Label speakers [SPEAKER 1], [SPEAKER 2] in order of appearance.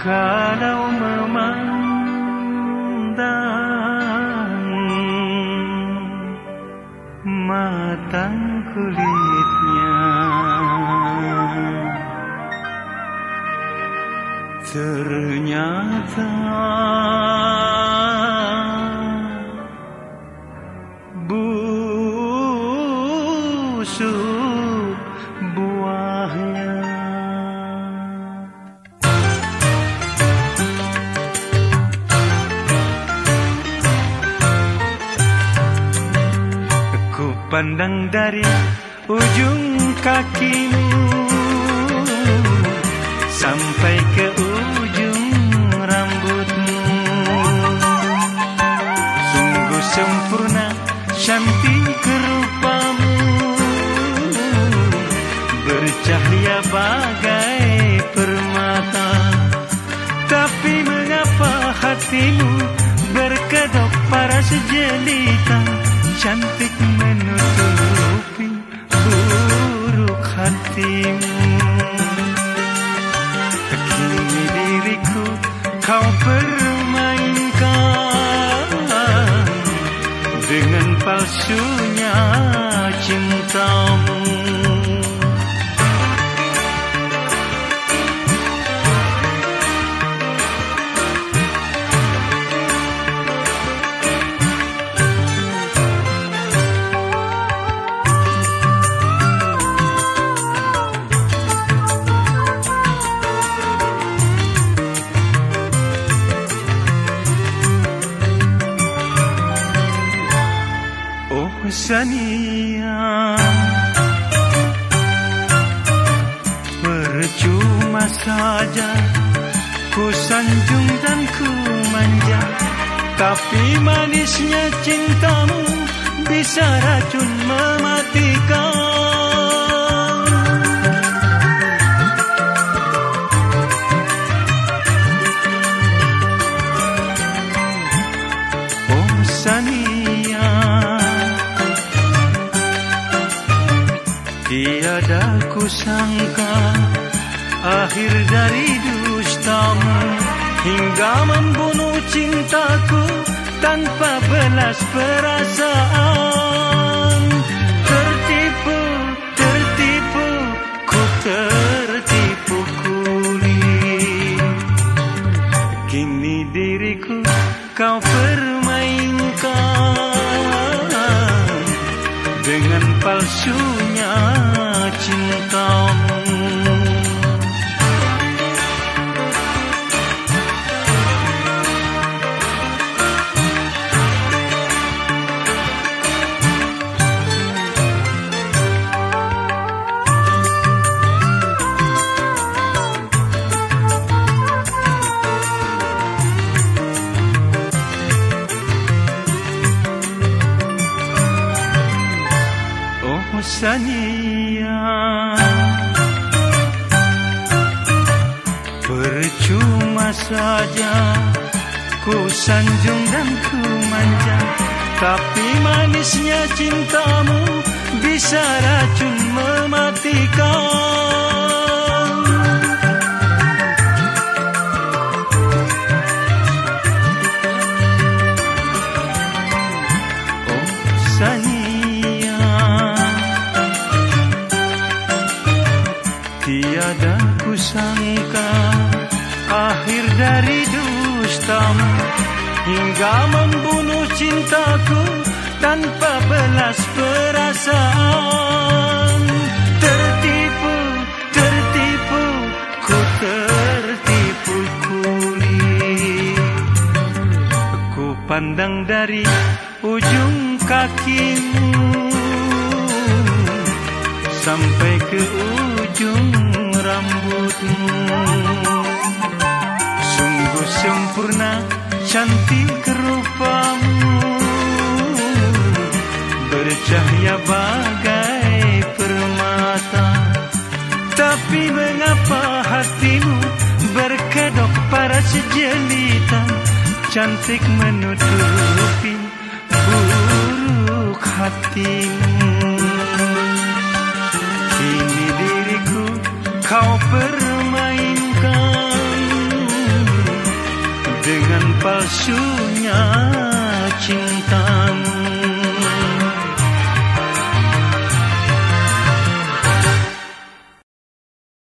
[SPEAKER 1] kalau memandang matang kulitnya ternyata. Pandang dari ujung kakimu. Sampai ke ujung rambutmu. Sungguh sempurna cantik rupamu bercahaya bagai permata. Tapi mengapa hatimu berkedok paras jelita cantik menutupi buruk hatimu. Kini diriku kau permainkan Dengan palsunya cintamu Sania Percuma saja Ku sanjung dan ku manja Tapi manisnya cintamu Bisa racun mematikan Tiada ku sangka Akhir dari dustamu Hingga membunuh cintaku Tanpa belas perasaan. Tertipu, tertipu Ku tertipu kulit Kini diriku kau permainkan Dengan palsunya cintamu Oh saja. Ku sanjung dan ku manja. Tapi manisnya cintamu Bisa racun mematikan. Oh Sania. Tiada ku sangka dari dustamu Hingga membunuh cintaku Tanpa belas perasaan. Tertipu, tertipu Ku tertipu kulit Ku pandang dari ujung kakimu Sampai ke ujung rambutmu sempurna cantik rupamu. Bercahaya bagai permata. Tapi mengapa hatimu berkedok para sejelita? Cantik menutupi buruk hatimu. Kini diriku kau permainkan Dengan palsunya cintamu